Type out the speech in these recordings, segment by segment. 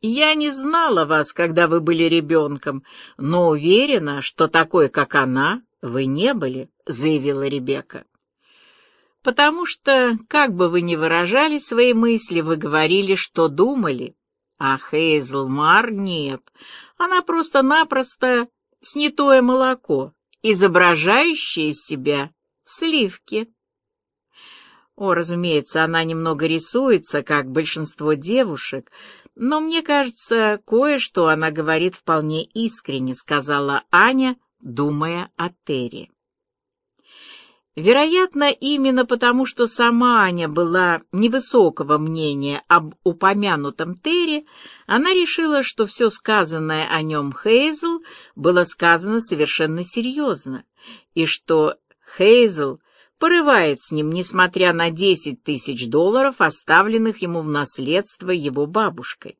Я не знала вас, когда вы были ребенком, но уверена, что такой, как она, вы не были, — заявила Ребекка. Потому что, как бы вы ни выражали свои мысли, вы говорили, что думали. А Хейзлмар нет. Она просто-напросто снятое молоко, изображающее из себя сливки. О, разумеется, она немного рисуется, как большинство девушек, но мне кажется, кое-что она говорит вполне искренне, сказала Аня, думая о Терри. Вероятно, именно потому, что сама Аня была невысокого мнения об упомянутом Терри, она решила, что все сказанное о нем Хейзл было сказано совершенно серьезно, и что Хейзл порывает с ним, несмотря на десять тысяч долларов, оставленных ему в наследство его бабушкой.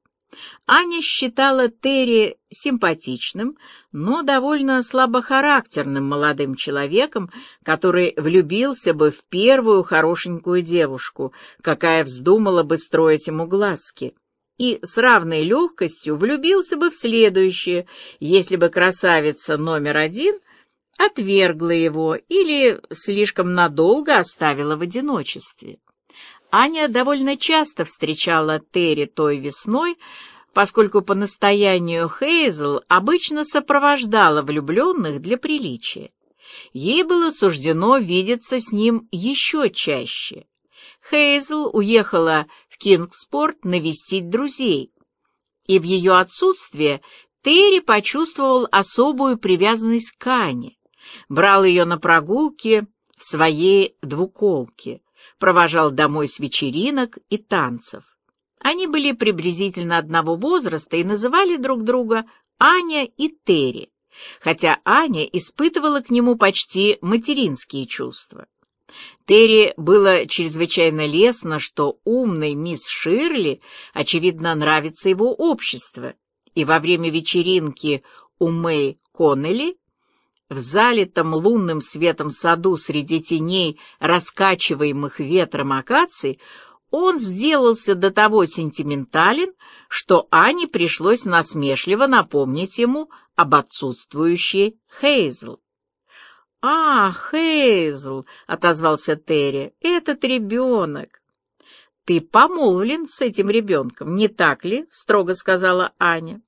Аня считала Терри симпатичным, но довольно слабохарактерным молодым человеком, который влюбился бы в первую хорошенькую девушку, какая вздумала бы строить ему глазки, и с равной легкостью влюбился бы в следующее, если бы красавица номер один отвергла его или слишком надолго оставила в одиночестве. Аня довольно часто встречала Терри той весной, поскольку по настоянию Хейзел обычно сопровождала влюбленных для приличия. Ей было суждено видеться с ним еще чаще. Хейзел уехала в Кингспорт навестить друзей, и в ее отсутствие Терри почувствовал особую привязанность к Ане брал ее на прогулки в своей двуколке, провожал домой с вечеринок и танцев. Они были приблизительно одного возраста и называли друг друга Аня и Терри, хотя Аня испытывала к нему почти материнские чувства. Терри было чрезвычайно лестно, что умной мисс Ширли, очевидно, нравится его общество, и во время вечеринки у Мэй Коннелли в залитом лунным светом саду среди теней, раскачиваемых ветром акаций, он сделался до того сентиментален, что Ане пришлось насмешливо напомнить ему об отсутствующей Хейзл. «А, Хейзл!» — отозвался Терри. «Этот ребенок!» «Ты помолвлен с этим ребенком, не так ли?» — строго сказала Аня.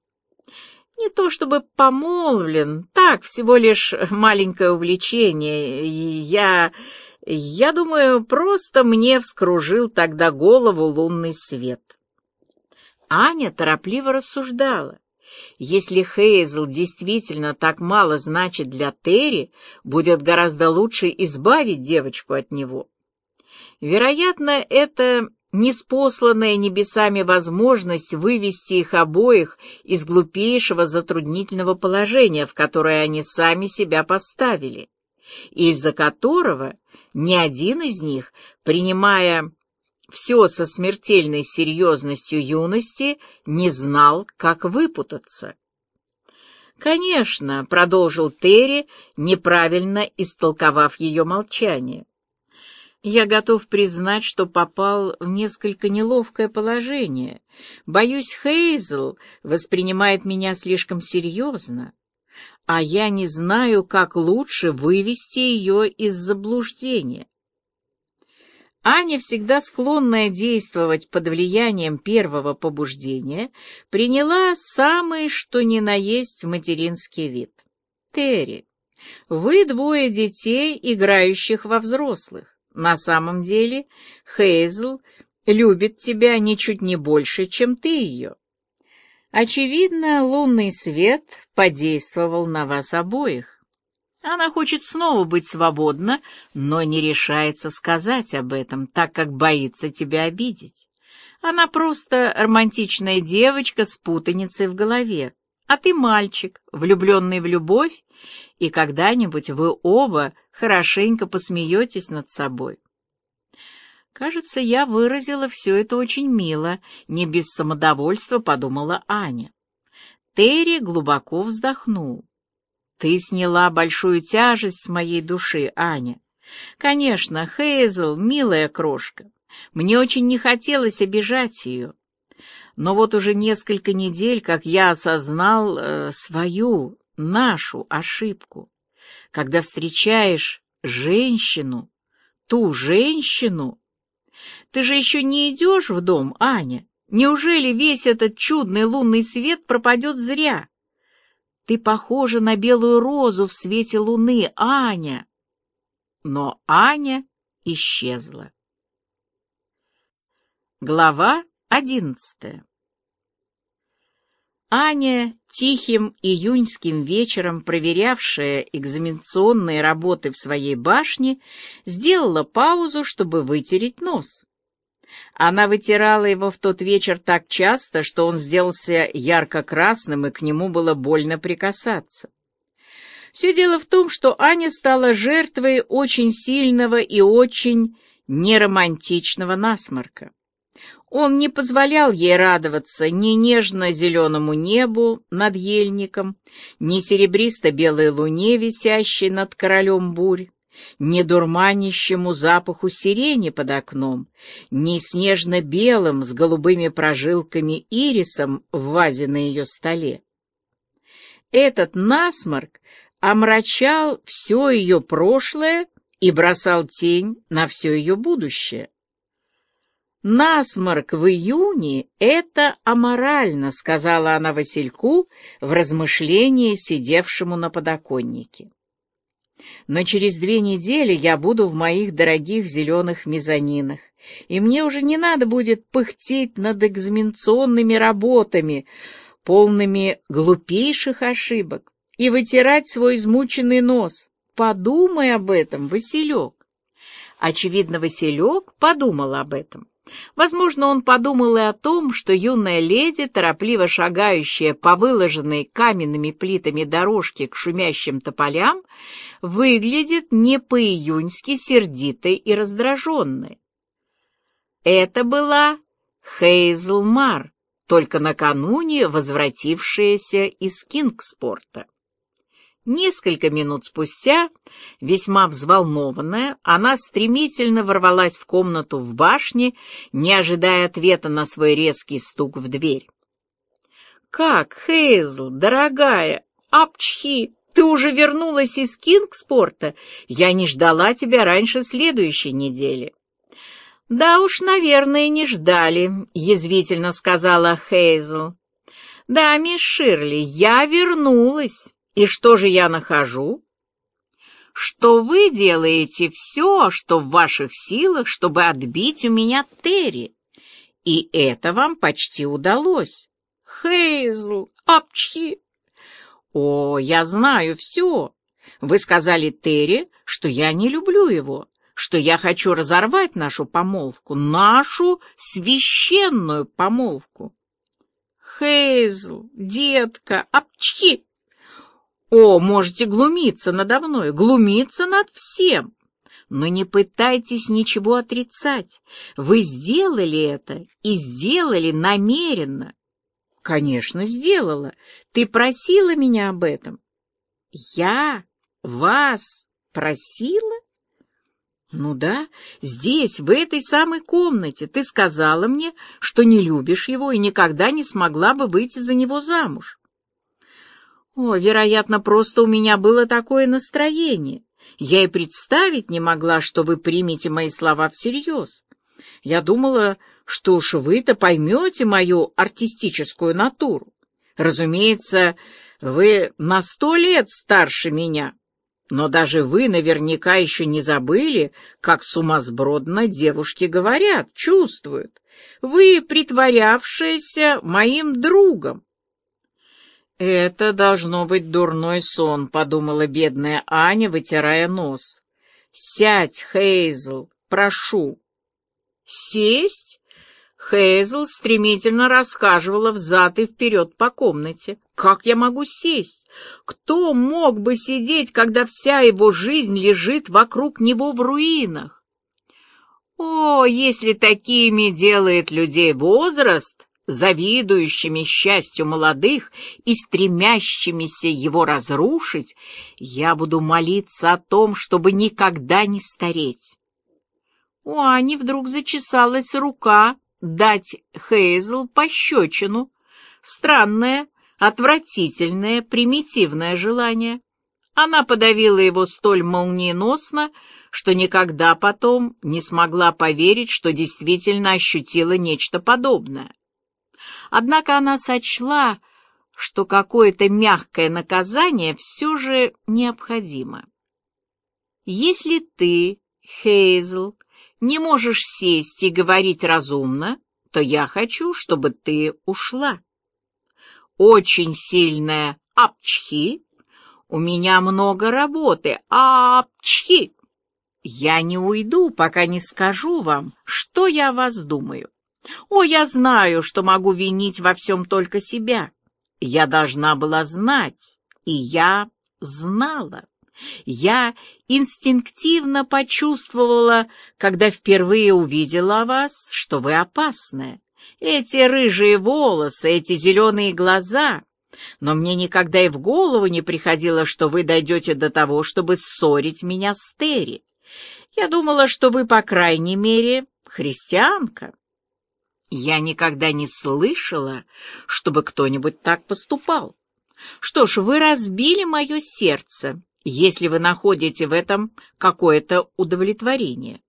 Не то чтобы помолвлен, так, всего лишь маленькое увлечение. Я... я думаю, просто мне вскружил тогда голову лунный свет. Аня торопливо рассуждала. Если Хейзл действительно так мало значит для Терри, будет гораздо лучше избавить девочку от него. Вероятно, это неспосланная небесами возможность вывести их обоих из глупейшего затруднительного положения, в которое они сами себя поставили, из-за которого ни один из них, принимая все со смертельной серьезностью юности, не знал, как выпутаться. «Конечно», — продолжил Терри, неправильно истолковав ее молчание. Я готов признать, что попал в несколько неловкое положение. Боюсь, Хейзл воспринимает меня слишком серьезно, а я не знаю, как лучше вывести ее из заблуждения. Аня, всегда склонная действовать под влиянием первого побуждения, приняла самый что ни на есть материнский вид. «Терри, вы двое детей, играющих во взрослых. На самом деле Хейзл любит тебя ничуть не больше, чем ты ее. Очевидно, лунный свет подействовал на вас обоих. Она хочет снова быть свободна, но не решается сказать об этом, так как боится тебя обидеть. Она просто романтичная девочка с путаницей в голове, а ты мальчик, влюбленный в любовь, и когда-нибудь вы оба хорошенько посмеетесь над собой. Кажется, я выразила все это очень мило, не без самодовольства подумала Аня. Терри глубоко вздохнул. Ты сняла большую тяжесть с моей души, Аня. Конечно, Хейзел — милая крошка. Мне очень не хотелось обижать ее. Но вот уже несколько недель, как я осознал э, свою, нашу ошибку. Когда встречаешь женщину, ту женщину... Ты же еще не идешь в дом, Аня. Неужели весь этот чудный лунный свет пропадет зря? Ты похожа на белую розу в свете луны, Аня. Но Аня исчезла. Глава одиннадцатая Аня, тихим июньским вечером проверявшая экзаменационные работы в своей башне, сделала паузу, чтобы вытереть нос. Она вытирала его в тот вечер так часто, что он сделался ярко-красным, и к нему было больно прикасаться. Все дело в том, что Аня стала жертвой очень сильного и очень неромантичного насморка. Он не позволял ей радоваться ни нежно-зеленому небу над ельником, ни серебристо-белой луне, висящей над королем бурь, ни дурманящему запаху сирени под окном, ни снежно-белым с голубыми прожилками ирисом в вазе на ее столе. Этот насморк омрачал все ее прошлое и бросал тень на все ее будущее. «Насморк в июне — это аморально», — сказала она Васильку в размышлении, сидевшему на подоконнике. «Но через две недели я буду в моих дорогих зеленых мезонинах, и мне уже не надо будет пыхтеть над экзаменационными работами, полными глупейших ошибок, и вытирать свой измученный нос. Подумай об этом, Василек». Очевидно, Василек подумал об этом. Возможно, он подумал и о том, что юная леди, торопливо шагающая по выложенной каменными плитами дорожке к шумящим тополям, выглядит не по-июньски сердитой и раздраженной. Это была Хейзл Мар, только накануне возвратившаяся из Кингспорта. Несколько минут спустя, весьма взволнованная, она стремительно ворвалась в комнату в башне, не ожидая ответа на свой резкий стук в дверь. «Как, Хейзл, дорогая, апчхи, ты уже вернулась из Кингспорта? Я не ждала тебя раньше следующей недели». «Да уж, наверное, не ждали», — язвительно сказала Хейзл. «Да, мисс Ширли, я вернулась». И что же я нахожу? Что вы делаете все, что в ваших силах, чтобы отбить у меня Терри. И это вам почти удалось. Хейзл, апчхи! О, я знаю все. Вы сказали Терри, что я не люблю его, что я хочу разорвать нашу помолвку, нашу священную помолвку. Хейзл, детка, апчхи! О, можете глумиться надо мной, глумиться над всем. Но не пытайтесь ничего отрицать. Вы сделали это и сделали намеренно. Конечно, сделала. Ты просила меня об этом. Я вас просила? Ну да, здесь, в этой самой комнате, ты сказала мне, что не любишь его и никогда не смогла бы выйти за него замуж. О, вероятно, просто у меня было такое настроение. Я и представить не могла, что вы примете мои слова всерьез. Я думала, что уж вы-то поймете мою артистическую натуру. Разумеется, вы на сто лет старше меня, но даже вы наверняка еще не забыли, как сумасбродно девушки говорят, чувствуют. Вы притворявшаяся моим другом. «Это должно быть дурной сон», — подумала бедная Аня, вытирая нос. «Сядь, Хейзл, прошу». «Сесть?» Хейзл стремительно расхаживала взад и вперед по комнате. «Как я могу сесть? Кто мог бы сидеть, когда вся его жизнь лежит вокруг него в руинах?» «О, если такими делает людей возраст!» Завидующими счастью молодых и стремящимися его разрушить, я буду молиться о том, чтобы никогда не стареть. У Ани вдруг зачесалась рука дать Хейзл пощечину. Странное, отвратительное, примитивное желание. Она подавила его столь молниеносно, что никогда потом не смогла поверить, что действительно ощутила нечто подобное. Однако она сочла, что какое-то мягкое наказание все же необходимо. Если ты, Хейзл, не можешь сесть и говорить разумно, то я хочу, чтобы ты ушла. Очень сильная апчхи. У меня много работы. Апчхи. Я не уйду, пока не скажу вам, что я о вас думаю. О, я знаю, что могу винить во всем только себя. Я должна была знать, и я знала. Я инстинктивно почувствовала, когда впервые увидела вас, что вы опасная. Эти рыжие волосы, эти зеленые глаза. Но мне никогда и в голову не приходило, что вы дойдете до того, чтобы ссорить меня с Терри. Я думала, что вы, по крайней мере, христианка. Я никогда не слышала, чтобы кто-нибудь так поступал. Что ж, вы разбили мое сердце, если вы находите в этом какое-то удовлетворение.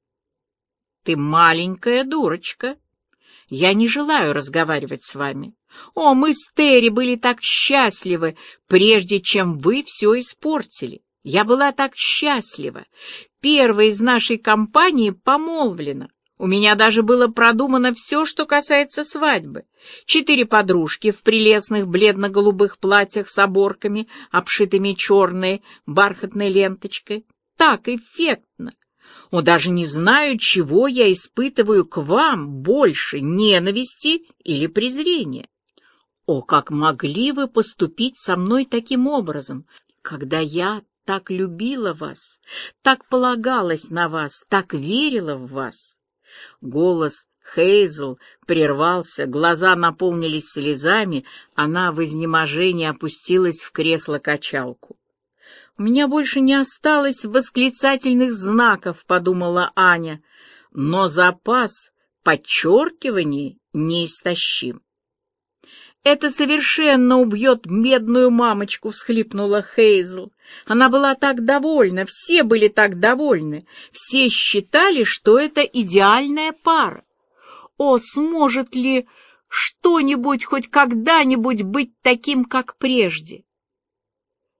Ты маленькая дурочка. Я не желаю разговаривать с вами. О, мы с Терри были так счастливы, прежде чем вы все испортили. Я была так счастлива. Первая из нашей компании помолвлена. У меня даже было продумано все, что касается свадьбы. Четыре подружки в прелестных бледно-голубых платьях с оборками, обшитыми черной бархатной ленточкой. Так эффектно. О, даже не знаю, чего я испытываю к вам больше, ненависти или презрения. О, как могли вы поступить со мной таким образом, когда я так любила вас, так полагалась на вас, так верила в вас? Голос Хейзл прервался, глаза наполнились слезами, она в изнеможении опустилась в кресло-качалку. «У меня больше не осталось восклицательных знаков», — подумала Аня, «но запас подчеркиваний неистощим». «Это совершенно убьет медную мамочку», — всхлипнула Хейзл. Она была так довольна, все были так довольны, все считали, что это идеальная пара. О, сможет ли что-нибудь хоть когда-нибудь быть таким, как прежде?